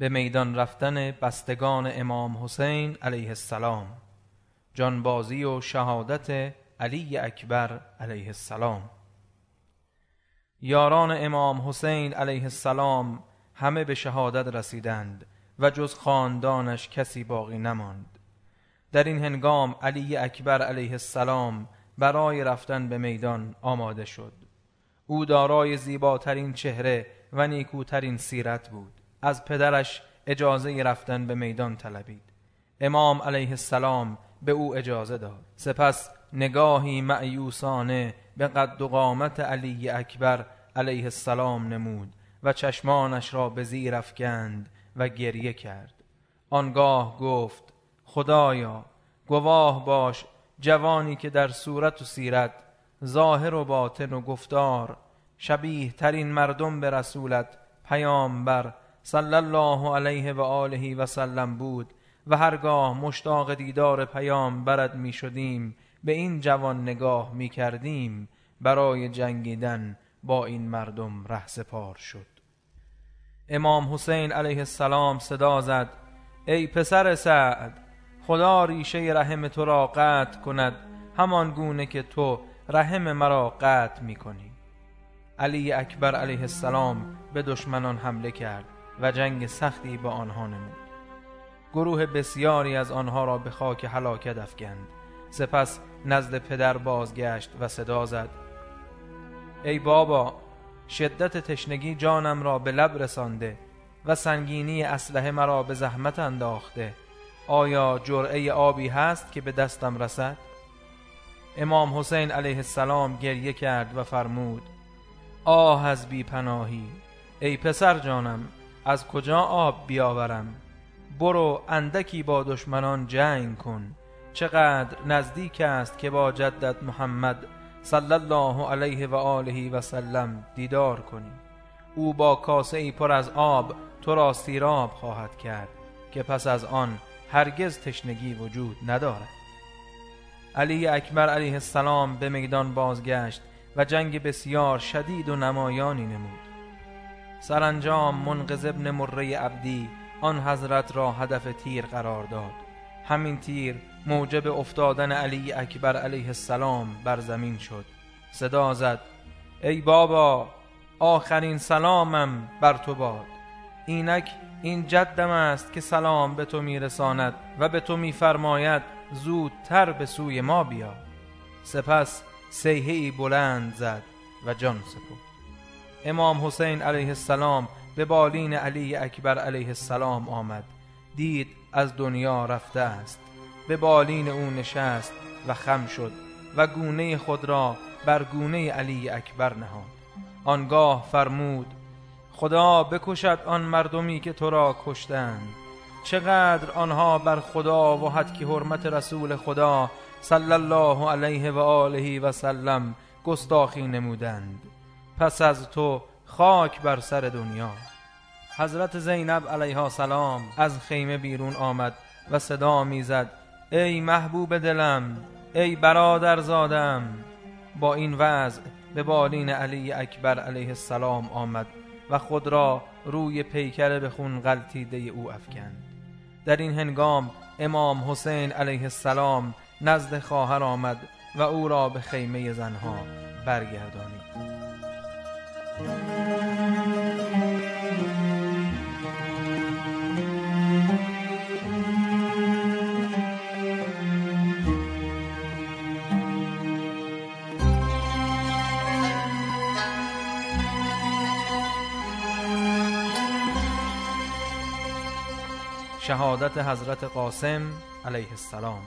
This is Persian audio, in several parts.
به میدان رفتن بستگان امام حسین علیه السلام. جانبازی و شهادت علی اکبر علیه السلام. یاران امام حسین علیه السلام همه به شهادت رسیدند و جز خاندانش کسی باقی نماند. در این هنگام علی اکبر علیه السلام برای رفتن به میدان آماده شد. او دارای زیباترین چهره و نیکوترین سیرت بود. از پدرش اجازه رفتن به میدان طلبید. امام علیه السلام به او اجازه داد. سپس نگاهی معیوسانه به قد و قامت علی اکبر علیه السلام نمود و چشمانش را به زیر افکند و گریه کرد. آنگاه گفت خدایا گواه باش جوانی که در صورت و سیرت ظاهر و باطن و گفتار شبیه ترین مردم به رسولت پیامبر صلی الله علیه و آله و سلم بود و هرگاه مشتاق دیدار پیام برد می شدیم به این جوان نگاه می کردیم. برای جنگیدن با این مردم ره سپار شد. امام حسین علیه السلام صدا زد ای پسر سعد خدا ریشه رحم تو را قطع کند همان گونه که تو رحم مرا قطع می کنی. علی اکبر علیه السلام به دشمنان حمله کرد. و جنگ سختی با آنها نمود. گروه بسیاری از آنها را به خاک هلاکت افکند. سپس نزد پدر بازگشت و صدا زد. ای بابا شدت تشنگی جانم را به لب رسانده و سنگینی اسلحه مرا به زحمت انداخته. آیا جرعه آبی هست که به دستم رسد؟ امام حسین علیه السلام گریه کرد و فرمود آه از بی پناهی ای پسر جانم از کجا آب بیاورم؟ برو اندکی با دشمنان جنگ کن. چقدر نزدیک است که با جدت محمد صلی الله علیه و آله و سلم دیدار کنی. او با کاسه ای پر از آب تو را سیراب خواهد کرد که پس از آن هرگز تشنگی وجود ندارد. علی اکبر علیه السلام به میدان بازگشت و جنگ بسیار شدید و نمایانی نمود. سرانجام منقذ ابن مره عبدی آن حضرت را هدف تیر قرار داد. همین تیر موجب افتادن علی اکبر علیه السلام بر زمین شد. صدا زد ای بابا آخرین سلامم بر تو باد. اینک این جدم است که سلام به تو میرساند و به تو میفرماید زودتر به سوی ما بیا. سپس سیهی بلند زد و جان سپرد. امام حسین علیه السلام به بالین علی اکبر علیه السلام آمد. دید از دنیا رفته است. به بالین او نشست و خم شد و گونه خود را بر گونه علی اکبر نهاد. آنگاه فرمود خدا بکشد آن مردمی که تو را کشتند. چقدر آنها بر خدا و حد حرمت رسول خدا صلی الله علیه و آله و سلم گستاخی نمودند. پس از تو خاک بر سر دنیا. حضرت زینب علیها سلام از خیمه بیرون آمد و صدا می‌زد ای محبوب دلم ای برادر زادم با این وضع به بالین علی اکبر علیه السلام آمد و خود را روی پیکر به خون غلطیده او افکند. در این هنگام امام حسین علیه السلام نزد خواهر آمد و او را به خیمه زنها برگردانید. شهادت حضرت قاسم علیه السلام.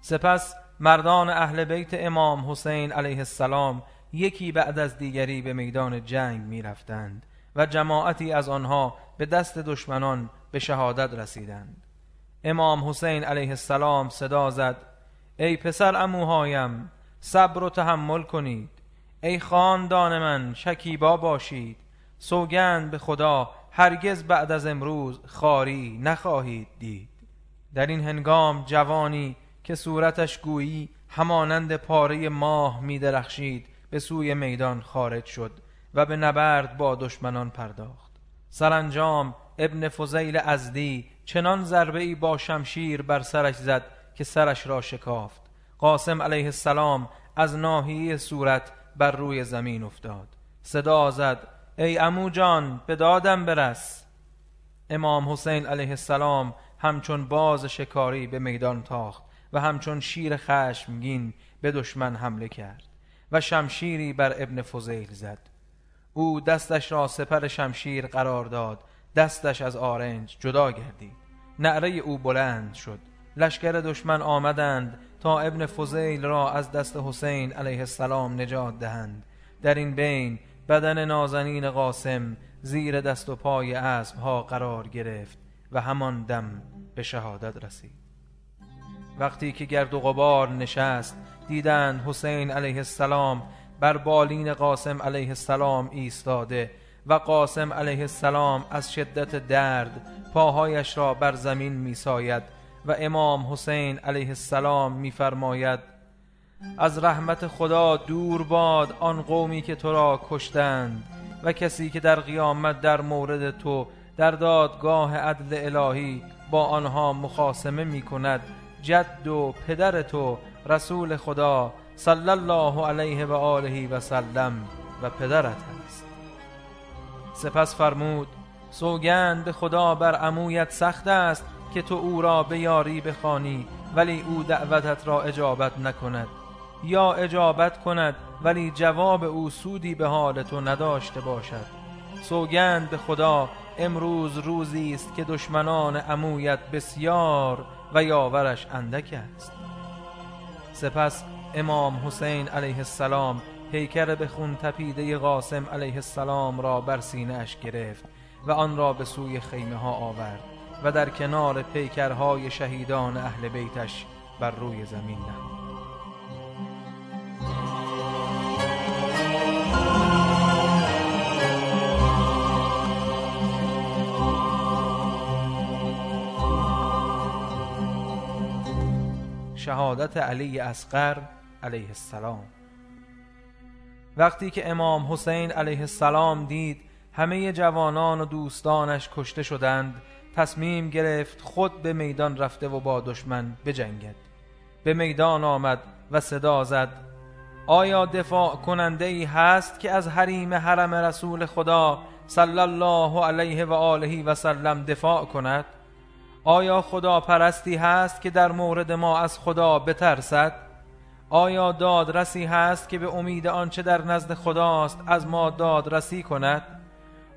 سپس مردان اهل بیت امام حسین علیه السلام یکی بعد از دیگری به میدان جنگ می رفتند و جماعتی از آنها به دست دشمنان به شهادت رسیدند. امام حسین علیه السلام صدا زد ای پسر اموهایم صبر و تحمل کنید. ای خاندان من شکیبا باشید. سوگند به خدا هرگز بعد از امروز خاری نخواهید دید. در این هنگام جوانی که صورتش گویی همانند پاره ماه می درخشید به سوی میدان خارج شد و به نبرد با دشمنان پرداخت. سرانجام ابن فضیل ازدی چنان ضربه ای با شمشیر بر سرش زد که سرش را شکافت. قاسم علیه السلام از ناحیه صورت بر روی زمین افتاد. صدا زد ای امو جان به دادم برس. امام حسین علیه السلام همچون باز شکاری به میدان تاخت و همچون شیر خشمگین به دشمن حمله کرد. و شمشیری بر ابن فضیل زد. او دستش را سپر شمشیر قرار داد. دستش از آرنج جدا گردید. نعره او بلند شد. لشکر دشمن آمدند تا ابن فضیل را از دست حسین علیه السلام نجات دهند. در این بین بدن نازنین قاسم زیر دست و پای اسب ها قرار گرفت و همان دم به شهادت رسید. وقتی که گرد و غبار نشست دیدند حسین علیه السلام بر بالین قاسم علیه السلام ایستاده و قاسم علیه السلام از شدت درد پاهایش را بر زمین میساید و امام حسین علیه السلام میفرماید از رحمت خدا دور باد آن قومی که تو را کشتند و کسی که در قیامت در مورد تو در دادگاه عدل الهی با آنها مخاسمه می کند جد و پدر تو رسول خدا صلی الله علیه و آله و سلم و پدرت است سپس فرمود سوگند خدا بر عمویت سخت است که تو او را به یاری بخوانی ولی او دعوتت را اجابت نکند. یا اجابت کند ولی جواب او سودی به حال تو نداشته باشد. سوگند به خدا امروز روزی است که دشمنان عمویت بسیار و یاورش اندک است. سپس امام حسین علیه السلام پیکر به خون تپیده قاسم علیه السلام را بر سینه گرفت و آن را به سوی خیمه ها آورد و در کنار پیکرهای شهیدان اهل بیتش بر روی زمین نهاد. شهادت علی اصغر علیه السلام. وقتی که امام حسین علیه السلام دید همه جوانان و دوستانش کشته شدند تصمیم گرفت خود به میدان رفته و با دشمن بجنگد. به میدان آمد و صدا زد آیا دفاع کننده ای هست که از حریم حرم رسول خدا صلی الله علیه و آله و سلم دفاع کند؟ آیا خدا پرستی هست که در مورد ما از خدا بترسد؟ آیا دادرسی هست که به امید آنچه در نزد خداست از ما دادرسی کند؟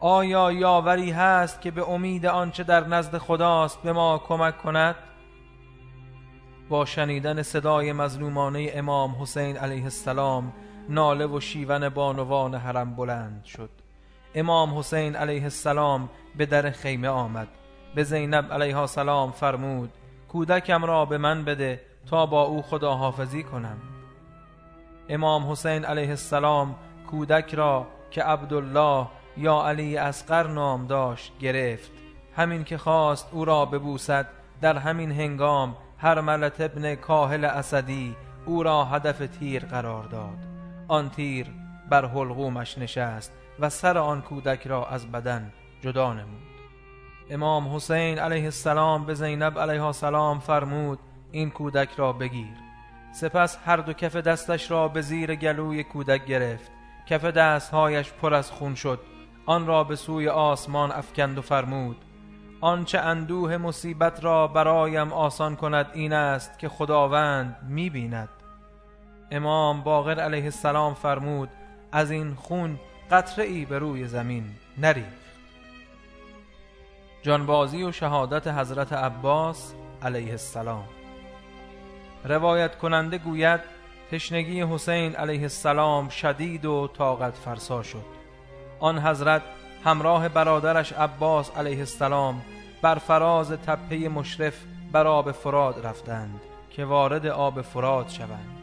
آیا یاوری هست که به امید آنچه در نزد خداست به ما کمک کند؟ با شنیدن صدای مظلومانه امام حسین علیه السلام ناله و شیون بانوان حرم بلند شد. امام حسین علیه السلام به در خیمه آمد. به زینب علیها السلام فرمود کودکم را به من بده تا با او خداحافظی کنم. امام حسین علیه السلام کودک را که عبدالله یا علی اسقر نام داشت گرفت. همین که خواست او را ببوسد در همین هنگام هر ملت ابن کاهل اسدی او را هدف تیر قرار داد. آن تیر بر حلقومش نشست و سر آن کودک را از بدن جدا نمود. امام حسین علیه السلام به زینب علیه السلام فرمود این کودک را بگیر. سپس هر دو کف دستش را به زیر گلوی کودک گرفت. کف دستهایش پر از خون شد. آن را به سوی آسمان افکند و فرمود آنچه اندوه مصیبت را برایم آسان کند این است که خداوند می‌بیند. امام باقر علیه السلام فرمود از این خون قطره ای به روی زمین نریخت جانبازی و شهادت حضرت عباس علیه السلام. روایت کننده گوید تشنگی حسین علیه السلام شدید و طاقت فرسا شد. آن حضرت همراه برادرش عباس علیه السلام بر فراز تپه مشرف بر آب فراد رفتند که وارد آب فراد شوند.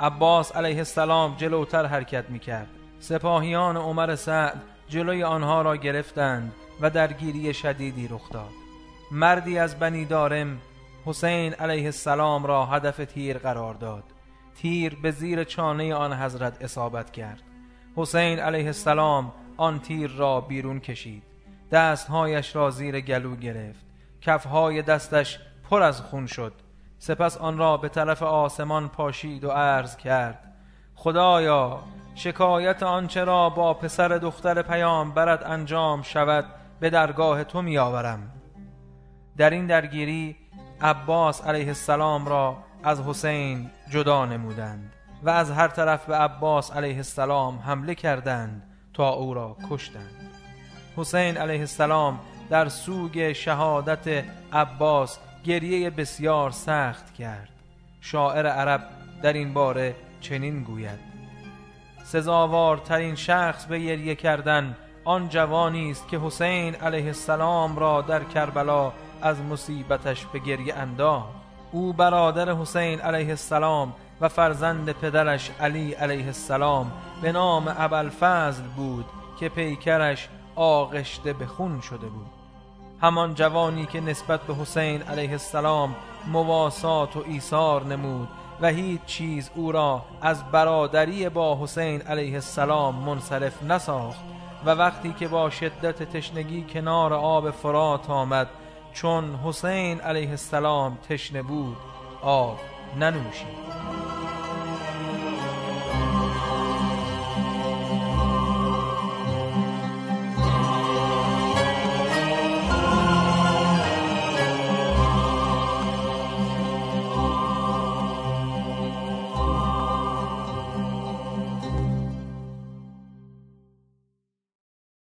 عباس علیه السلام جلوتر حرکت می کرد سپاهیان عمر سعد جلوی آنها را گرفتند و درگیری شدیدی رخ داد. مردی از بنی دارم حسین علیه السلام را هدف تیر قرار داد. تیر به زیر چانه آن حضرت اصابت کرد. حسین علیه السلام آن تیر را بیرون کشید. دستهایش را زیر گلو گرفت. کفهای دستش پر از خون شد. سپس آن را به طرف آسمان پاشید و عرض کرد خدایا شکایت آنچه را با پسر دختر پیام برد انجام شود به درگاه تو می آورم در این درگیری عباس علیه السلام را از حسین جدا نمودند و از هر طرف به عباس علیه السلام حمله کردند تا او را کشتند. حسین علیه السلام در سوگ شهادت عباس گریه بسیار سخت کرد. شاعر عرب در این باره چنین گوید سزاوارترین شخص به گریه کردن آن جوانی است که حسین علیه السلام را در کربلا از مصیبتش به گریه انداخت. او برادر حسین علیه السلام و فرزند پدرش علی علیه السلام به نام ابوالفضل بود که پیکرش آغشته به خون شده بود. همان جوانی که نسبت به حسین علیه السلام مواسات و ایثار نمود و هیچ چیز او را از برادری با حسین علیه السلام منصرف نساخت و وقتی که با شدت تشنگی کنار آب فرات آمد چون حسین علیه السلام تشنه بود آب ننوشید.